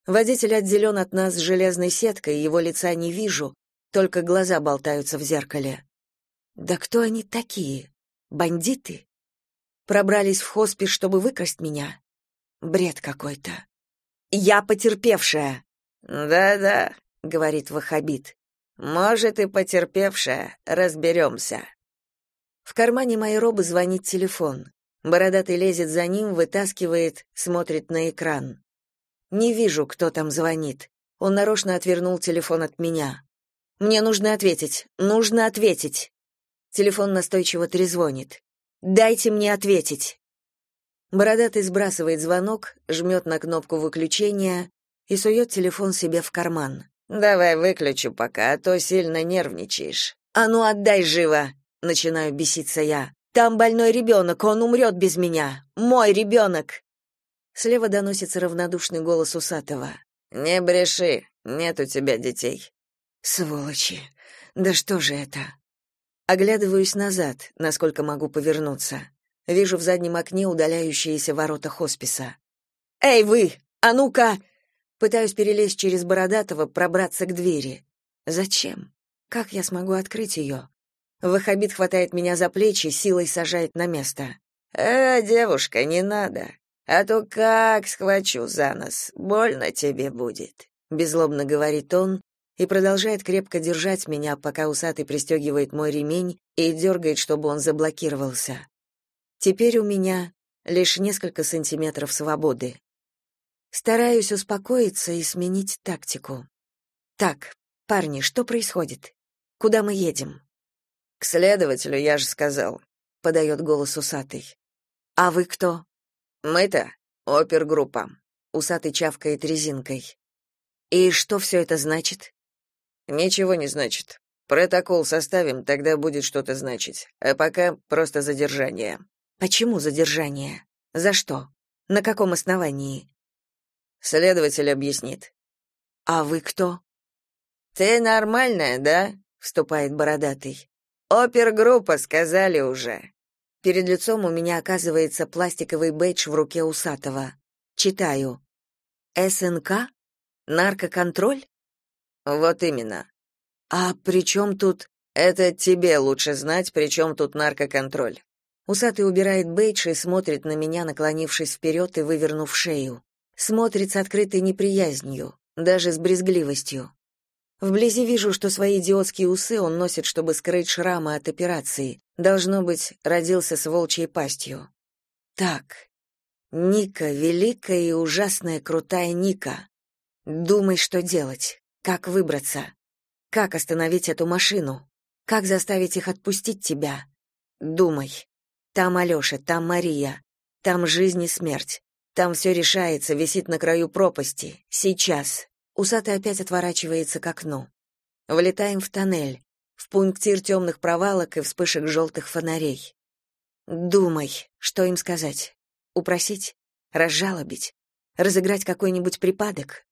Водитель отделен от нас железной сеткой, его лица не вижу, только глаза болтаются в зеркале. Да кто они такие? Бандиты? Пробрались в хоспис, чтобы выкрасть меня? Бред какой-то. Я потерпевшая. Да-да, говорит Вахабит. Может и потерпевшая, разберемся». В кармане моей робы звонит телефон. Бородатый лезет за ним, вытаскивает, смотрит на экран. Не вижу, кто там звонит. Он нарочно отвернул телефон от меня. Мне нужно ответить. Нужно ответить. Телефон настойчиво трезвонит. Дайте мне ответить. Бородатый сбрасывает звонок, жмет на кнопку выключения и сует телефон себе в карман. Давай выключу пока, а то сильно нервничаешь. А ну отдай живо, начинаю беситься я. Там больной ребенок, он умрет без меня. Мой ребенок!» Слева доносится равнодушный голос Усатого. Не бреши, нет у тебя детей. Сволочи. Да что же это? Оглядываюсь назад, насколько могу повернуться. Вижу в заднем окне удаляющиеся ворота хосписа. «Эй, вы! А ну-ка!» Пытаюсь перелезть через Бородатого, пробраться к двери. Зачем? Как я смогу открыть ее? Вахабит хватает меня за плечи, силой сажает на место. «Э, девушка, не надо. А то как схвачу за нос, больно тебе будет», — беззлобно говорит он, и продолжает крепко держать меня, пока усатый пристегивает мой ремень и дергает, чтобы он заблокировался. Теперь у меня лишь несколько сантиметров свободы. Стараюсь успокоиться и сменить тактику. Так, парни, что происходит? Куда мы едем? К следователю, я же сказал, подает голос усатый. А вы кто? Мы-то опергруппа. Усатый чавкает резинкой. И что все это значит? Ничего не значит. Протокол составим, тогда будет что-то значить. А пока просто задержание. Почему задержание? За что? На каком основании? Следователь объяснит. А вы кто? Ты нормальная, да? вступает бородатый. Опергруппа, сказали уже. Перед лицом у меня оказывается пластиковый бейдж в руке усатого. Читаю. СНК? Наркоконтроль? Вот именно. А при чем тут это тебе лучше знать, при чем тут наркоконтроль. Усатый убирает бейдж и смотрит на меня, наклонившись вперед и вывернув шею. Смотрит с открытой неприязнью, даже с брезгливостью. Вблизи вижу, что свои идиотские усы он носит, чтобы скрыть шрамы от операции. Должно быть, родился с волчьей пастью. Так. Ника, великая и ужасная крутая Ника. Думай, что делать. Как выбраться? Как остановить эту машину? Как заставить их отпустить тебя? Думай. Там Алёша, там Мария. Там жизнь и смерть. Там все решается, висит на краю пропасти. Сейчас. Усатый опять отворачивается к окну. Влетаем в тоннель, в пунктир темных провалок и вспышек желтых фонарей. Думай, что им сказать. Упросить? Разжалобить? Разыграть какой-нибудь припадок?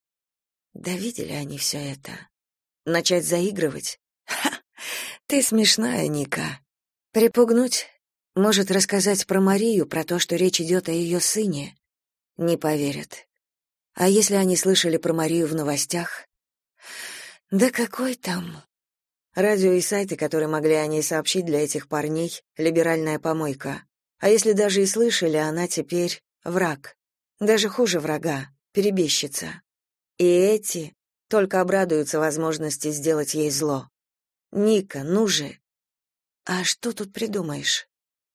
Да видели они все это. Начать заигрывать? Ха! Ты смешная, Ника. Припугнуть? Может, рассказать про Марию, про то, что речь идет о ее сыне? Не поверят. А если они слышали про Марию в новостях? Да какой там? Радио и сайты, которые могли о ней сообщить для этих парней, либеральная помойка. А если даже и слышали, она теперь враг. Даже хуже врага, перебежчица. И эти только обрадуются возможности сделать ей зло. Ника, ну же. А что тут придумаешь?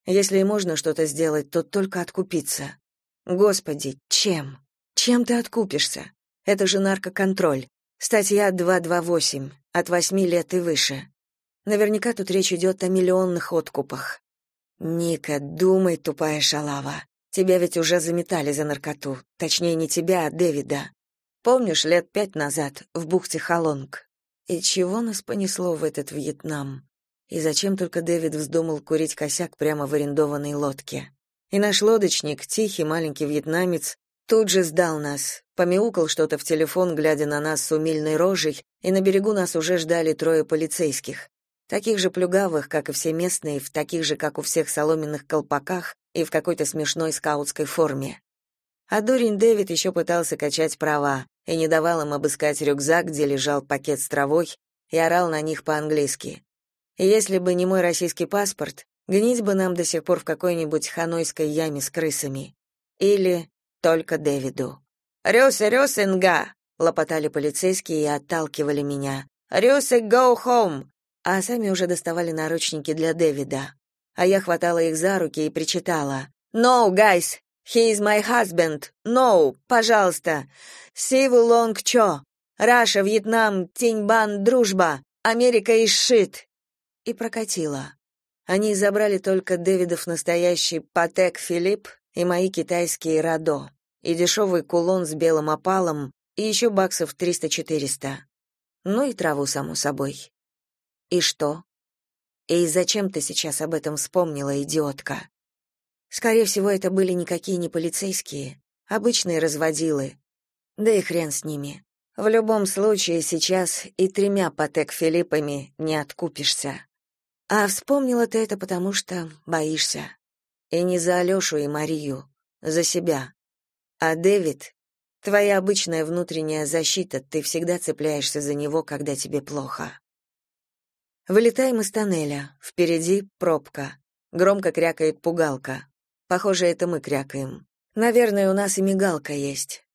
Если и можно что-то сделать, то только откупиться. Господи, чем? Чем ты откупишься? Это же наркоконтроль. Статья 228, от восьми лет и выше. Наверняка тут речь идет о миллионных откупах. Ника, думай, тупая шалава. Тебя ведь уже заметали за наркоту. Точнее, не тебя, а Дэвида. Помнишь, лет пять назад, в бухте Халонг? И чего нас понесло в этот Вьетнам? И зачем только Дэвид вздумал курить косяк прямо в арендованной лодке? И наш лодочник, тихий маленький вьетнамец, Тут же сдал нас, помяукал что-то в телефон, глядя на нас с умильной рожей, и на берегу нас уже ждали трое полицейских. Таких же плюгавых, как и все местные, в таких же, как у всех, соломенных колпаках и в какой-то смешной скаутской форме. А дурень Дэвид еще пытался качать права и не давал им обыскать рюкзак, где лежал пакет с травой, и орал на них по-английски. Если бы не мой российский паспорт, гнить бы нам до сих пор в какой-нибудь ханойской яме с крысами. Или только Дэвиду. «Рюсе, Рюсенга!» — лопотали полицейские и отталкивали меня. «Рюсе, go home!» А сами уже доставали наручники для Дэвида. А я хватала их за руки и причитала. «No, guys! He is my husband! No! Пожалуйста! Сиву Лонг Чо! Раша, Вьетнам, Тиньбан, дружба! Америка и шит!» И прокатила. Они забрали только Дэвидов настоящий Патек Филипп и мои китайские Радо и дешевый кулон с белым опалом, и еще баксов 300-400. Ну и траву, само собой. И что? И зачем ты сейчас об этом вспомнила, идиотка? Скорее всего, это были никакие не полицейские, обычные разводилы. Да и хрен с ними. В любом случае, сейчас и тремя Патек Филиппами не откупишься. А вспомнила ты это потому, что боишься. И не за Алешу и Марию, за себя. А Дэвид — твоя обычная внутренняя защита, ты всегда цепляешься за него, когда тебе плохо. Вылетаем из тоннеля. Впереди пробка. Громко крякает пугалка. Похоже, это мы крякаем. Наверное, у нас и мигалка есть.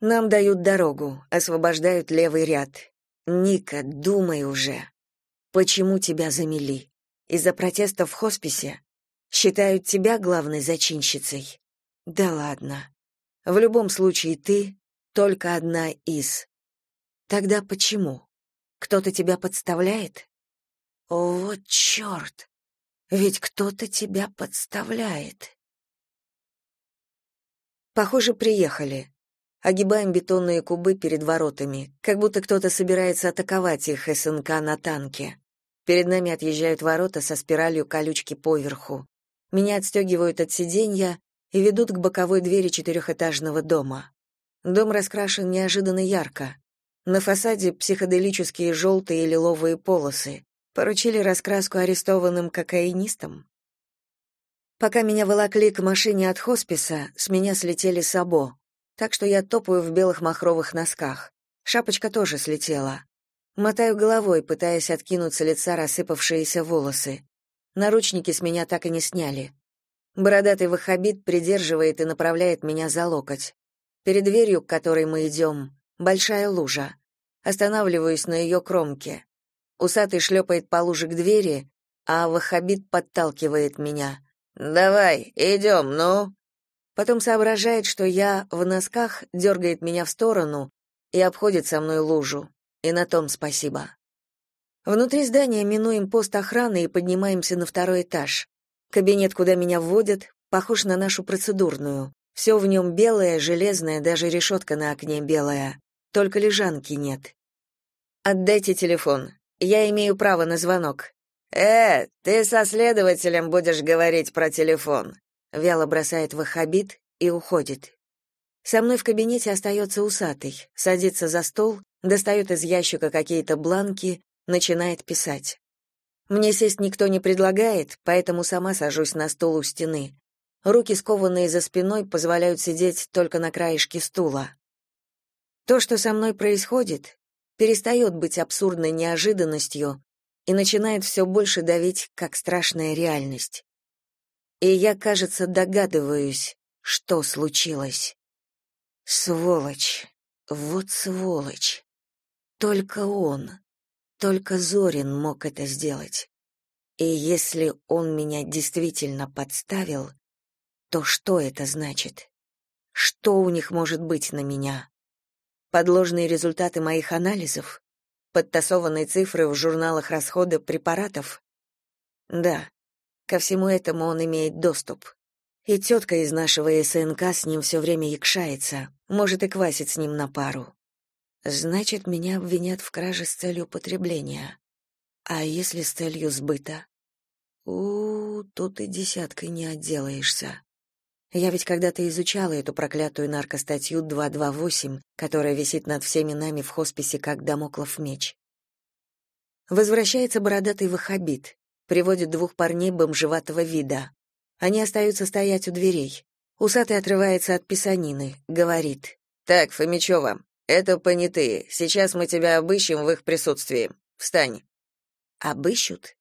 Нам дают дорогу, освобождают левый ряд. Ника, думай уже. Почему тебя замели? Из-за протестов в хосписе? Считают тебя главной зачинщицей? Да ладно. В любом случае ты только одна из. Тогда почему? Кто-то тебя подставляет? О, черт! Ведь кто-то тебя подставляет. Похоже, приехали. Огибаем бетонные кубы перед воротами, как будто кто-то собирается атаковать их СНК на танке. Перед нами отъезжают ворота со спиралью колючки поверху. Меня отстегивают от сиденья, и ведут к боковой двери четырехэтажного дома. Дом раскрашен неожиданно ярко. На фасаде психоделические желтые и лиловые полосы. Поручили раскраску арестованным кокаинистам. Пока меня волокли к машине от хосписа, с меня слетели сабо, так что я топаю в белых махровых носках. Шапочка тоже слетела. Мотаю головой, пытаясь откинуть с лица рассыпавшиеся волосы. Наручники с меня так и не сняли. Бородатый ваххабит придерживает и направляет меня за локоть. Перед дверью, к которой мы идем, большая лужа. Останавливаюсь на ее кромке. Усатый шлепает по луже к двери, а ваххабит подталкивает меня. «Давай, идем, ну!» Потом соображает, что я в носках, дергает меня в сторону и обходит со мной лужу. И на том спасибо. Внутри здания минуем пост охраны и поднимаемся на второй этаж. Кабинет, куда меня вводят, похож на нашу процедурную. Все в нем белое, железное, даже решетка на окне белая. Только лежанки нет. «Отдайте телефон. Я имею право на звонок». «Э, ты со следователем будешь говорить про телефон», — вяло бросает ваххабит и уходит. Со мной в кабинете остается усатый, садится за стол, достает из ящика какие-то бланки, начинает писать. Мне сесть никто не предлагает, поэтому сама сажусь на стул у стены. Руки, скованные за спиной, позволяют сидеть только на краешке стула. То, что со мной происходит, перестает быть абсурдной неожиданностью и начинает все больше давить, как страшная реальность. И я, кажется, догадываюсь, что случилось. Сволочь. Вот сволочь. Только он, только Зорин мог это сделать. И если он меня действительно подставил, то что это значит? Что у них может быть на меня? Подложные результаты моих анализов? Подтасованные цифры в журналах расхода препаратов? Да, ко всему этому он имеет доступ. И тетка из нашего СНК с ним все время якшается, может и квасит с ним на пару. Значит, меня обвинят в краже с целью потребления. А если с целью сбыта? У, -у тут и десяткой не отделаешься. Я ведь когда-то изучала эту проклятую наркостатью 228, которая висит над всеми нами в хосписе как домоклов меч. Возвращается бородатый вахабит, приводит двух парней бомжеватого вида. Они остаются стоять у дверей. Усатый отрывается от писанины, говорит. «Так, Фомичева, это понятые. Сейчас мы тебя обыщем в их присутствии. Встань. Обыщут?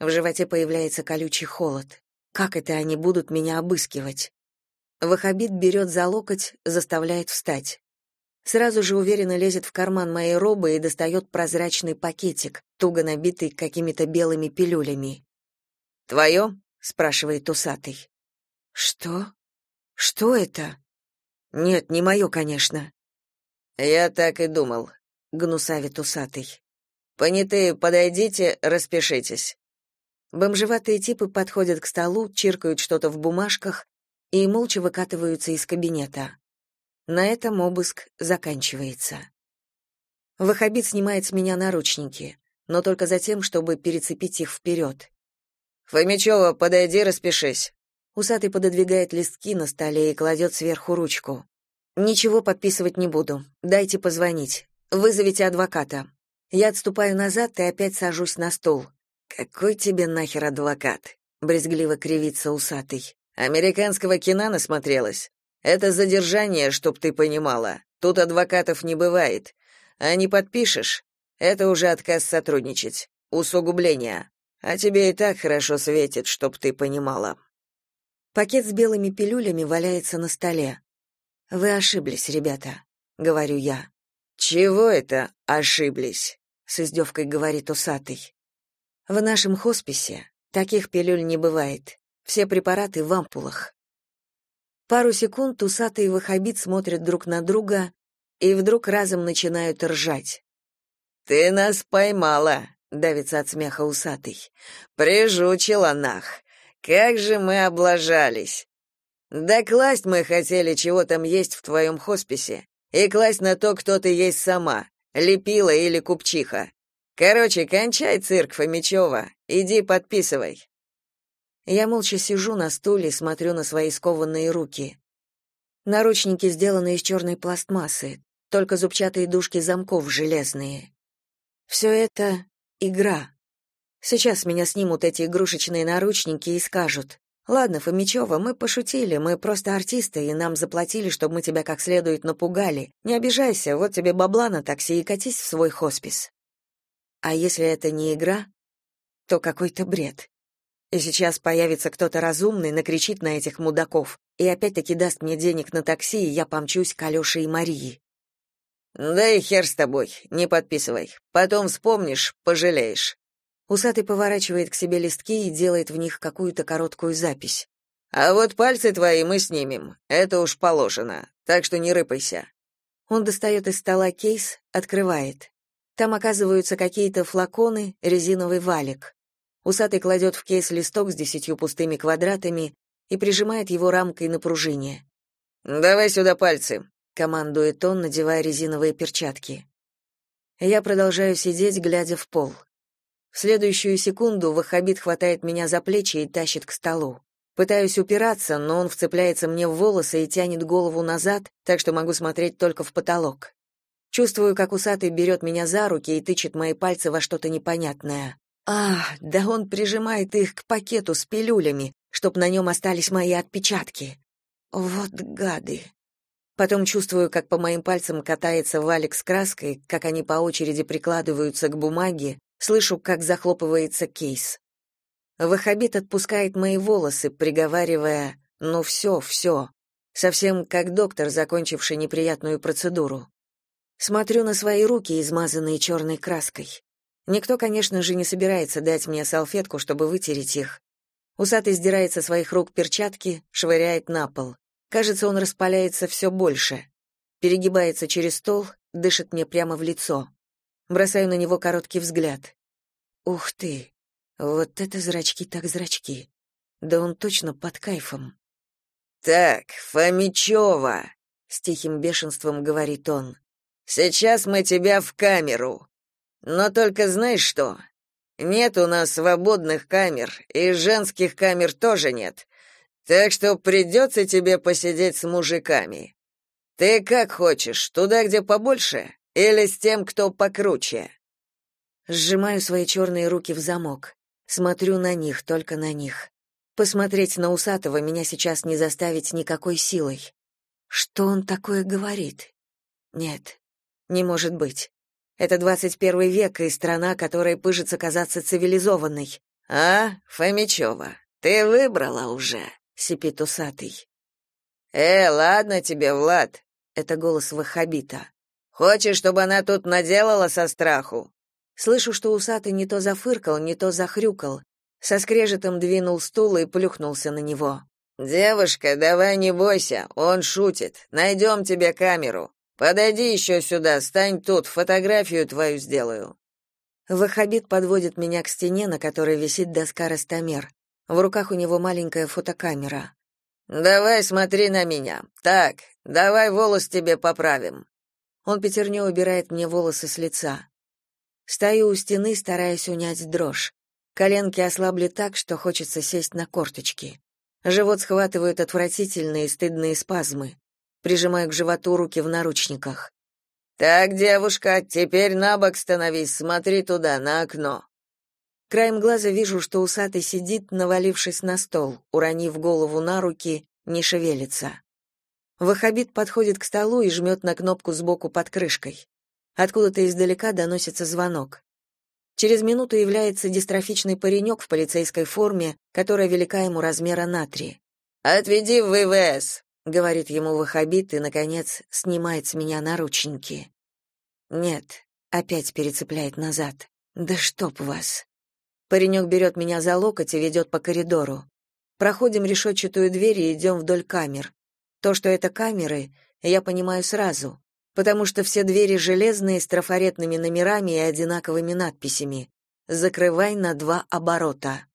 В животе появляется колючий холод. Как это они будут меня обыскивать? Вахабит берет за локоть, заставляет встать. Сразу же уверенно лезет в карман моей робы и достает прозрачный пакетик, туго набитый какими-то белыми пилюлями. «Твое?» — спрашивает усатый. «Что? Что это?» «Нет, не мое, конечно. Я так и думал, гнусавит усатый. Понятые, подойдите, распишитесь. Бомжеватые типы подходят к столу, чиркают что-то в бумажках и молча выкатываются из кабинета. На этом обыск заканчивается. Вахабит снимает с меня наручники, но только за тем, чтобы перецепить их вперед. «Фомичева, подойди, распишись». Усатый пододвигает листки на столе и кладет сверху ручку. Ничего подписывать не буду. Дайте позвонить. Вызовите адвоката. Я отступаю назад и опять сажусь на стул. Какой тебе нахер адвокат? брезгливо кривится усатый. Американского кино насмотрелась. Это задержание, чтоб ты понимала. Тут адвокатов не бывает. А не подпишешь это уже отказ сотрудничать, усугубление. А тебе и так хорошо светит, чтоб ты понимала. Пакет с белыми пилюлями валяется на столе. Вы ошиблись, ребята, говорю я. Чего это ошиблись? с издевкой говорит усатый. В нашем хосписе таких пилюль не бывает. Все препараты в ампулах. Пару секунд усатый и вахабит смотрят друг на друга и вдруг разом начинают ржать. Ты нас поймала, давится от смеха усатый. Прижучила нах. Как же мы облажались. Да класть мы хотели, чего там есть в твоем хосписе, и класть на то, кто ты есть сама, лепила или купчиха. Короче, кончай цирк, Фомичева, иди подписывай. Я молча сижу на стуле, смотрю на свои скованные руки. Наручники сделаны из черной пластмассы, только зубчатые дужки замков железные. Все это игра. Сейчас меня снимут эти игрушечные наручники и скажут: Ладно, Фомичева, мы пошутили, мы просто артисты, и нам заплатили, чтобы мы тебя как следует напугали. Не обижайся, вот тебе бабла на такси и катись в свой хоспис. А если это не игра, то какой-то бред. И сейчас появится кто-то разумный, накричит на этих мудаков и опять-таки даст мне денег на такси, и я помчусь к Алёше и Марии. Да и хер с тобой, не подписывай. Потом вспомнишь, пожалеешь. Усатый поворачивает к себе листки и делает в них какую-то короткую запись. А вот пальцы твои мы снимем. Это уж положено. Так что не рыпайся. Он достает из стола кейс, открывает. Там оказываются какие-то флаконы, резиновый валик. Усатый кладет в кейс листок с десятью пустыми квадратами и прижимает его рамкой на пружине. Давай сюда пальцы, командует он, надевая резиновые перчатки. Я продолжаю сидеть, глядя в пол. В следующую секунду Вахабит хватает меня за плечи и тащит к столу. Пытаюсь упираться, но он вцепляется мне в волосы и тянет голову назад, так что могу смотреть только в потолок. Чувствую, как усатый берет меня за руки и тычет мои пальцы во что-то непонятное. А, да он прижимает их к пакету с пилюлями, чтоб на нем остались мои отпечатки. Вот гады. Потом чувствую, как по моим пальцам катается валик с краской, как они по очереди прикладываются к бумаге, слышу, как захлопывается кейс. Вахабит отпускает мои волосы, приговаривая «ну все, все», совсем как доктор, закончивший неприятную процедуру. Смотрю на свои руки, измазанные черной краской. Никто, конечно же, не собирается дать мне салфетку, чтобы вытереть их. Усатый сдирает со своих рук перчатки, швыряет на пол. Кажется, он распаляется все больше. Перегибается через стол, дышит мне прямо в лицо. Бросаю на него короткий взгляд. Ух ты! Вот это зрачки так зрачки. Да он точно под кайфом. Так, Фомичева, с тихим бешенством говорит он. Сейчас мы тебя в камеру. Но только знаешь что? Нет у нас свободных камер, и женских камер тоже нет. Так что придется тебе посидеть с мужиками. Ты как хочешь, туда, где побольше, или с тем, кто покруче?» Сжимаю свои черные руки в замок. Смотрю на них, только на них. Посмотреть на Усатого меня сейчас не заставить никакой силой. Что он такое говорит? Нет, не может быть. Это двадцать первый век и страна, которая пыжится казаться цивилизованной. А, Фомичева, ты выбрала уже? — сипит усатый. «Э, ладно тебе, Влад!» — это голос Вахабита. «Хочешь, чтобы она тут наделала со страху?» Слышу, что усатый не то зафыркал, не то захрюкал. Со скрежетом двинул стул и плюхнулся на него. «Девушка, давай не бойся, он шутит. Найдем тебе камеру. Подойди еще сюда, стань тут, фотографию твою сделаю». Вахабит подводит меня к стене, на которой висит доска растомер. В руках у него маленькая фотокамера. Давай смотри на меня. Так, давай волос тебе поправим. Он пятерней убирает мне волосы с лица. Стою у стены, стараясь унять дрожь. Коленки ослабли так, что хочется сесть на корточки. Живот схватывают отвратительные стыдные спазмы. Прижимаю к животу руки в наручниках. Так, девушка, теперь на бок становись, смотри туда, на окно. Краем глаза вижу, что усатый сидит, навалившись на стол, уронив голову на руки, не шевелится. Вахабит подходит к столу и жмет на кнопку сбоку под крышкой. Откуда-то издалека доносится звонок. Через минуту является дистрофичный паренек в полицейской форме, которая велика ему размера на три. «Отведи в ВВС», — говорит ему Вахабит и, наконец, снимает с меня наручники. «Нет», — опять перецепляет назад. «Да чтоб вас!» Паренек берет меня за локоть и ведет по коридору. Проходим решетчатую дверь и идем вдоль камер. То, что это камеры, я понимаю сразу, потому что все двери железные с трафаретными номерами и одинаковыми надписями. «Закрывай на два оборота».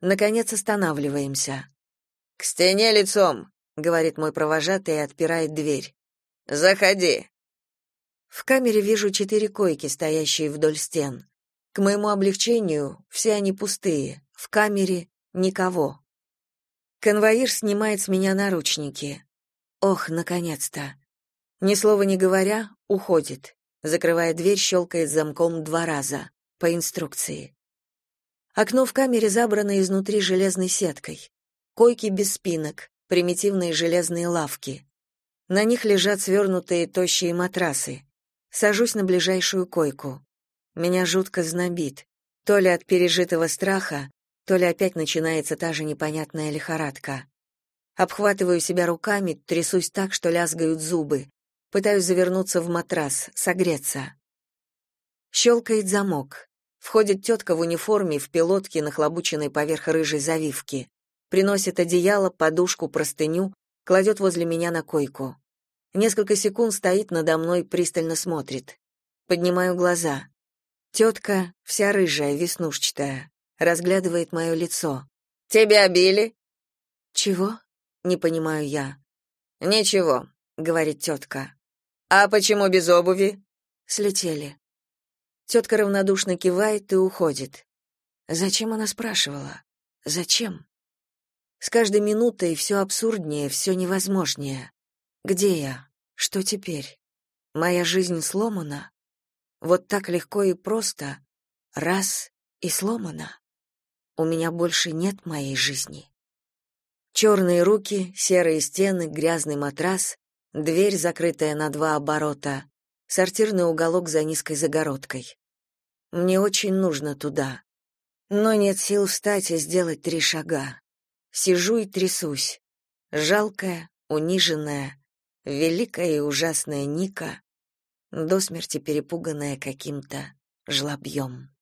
Наконец останавливаемся. «К стене лицом», — говорит мой провожатый и отпирает дверь. «Заходи». В камере вижу четыре койки, стоящие вдоль стен. К моему облегчению, все они пустые, в камере никого. Конвоир снимает с меня наручники. Ох, наконец-то. Ни слова не говоря, уходит. Закрывая дверь, щелкает замком два раза, по инструкции. Окно в камере забрано изнутри железной сеткой. Койки без спинок, примитивные железные лавки. На них лежат свернутые тощие матрасы. Сажусь на ближайшую койку. Меня жутко знобит, то ли от пережитого страха, то ли опять начинается та же непонятная лихорадка. Обхватываю себя руками, трясусь так, что лязгают зубы. Пытаюсь завернуться в матрас, согреться. Щелкает замок. Входит тетка в униформе, в пилотке, нахлобученной поверх рыжей завивки. Приносит одеяло, подушку, простыню, кладет возле меня на койку. Несколько секунд стоит надо мной, пристально смотрит. Поднимаю глаза. Тетка, вся рыжая, веснушчатая, разглядывает мое лицо. «Тебя били?» «Чего?» — не понимаю я. Ничего, говорит тетка. А почему без обуви? Слетели. Тетка равнодушно кивает и уходит. Зачем она спрашивала? Зачем? С каждой минутой все абсурднее, все невозможнее. Где я? Что теперь? Моя жизнь сломана? Вот так легко и просто, раз и сломана. У меня больше нет моей жизни. Черные руки, серые стены, грязный матрас, дверь, закрытая на два оборота, сортирный уголок за низкой загородкой. Мне очень нужно туда. Но нет сил встать и сделать три шага. Сижу и трясусь. Жалкая, униженная, великая и ужасная Ника, до смерти перепуганная каким-то жлобьем.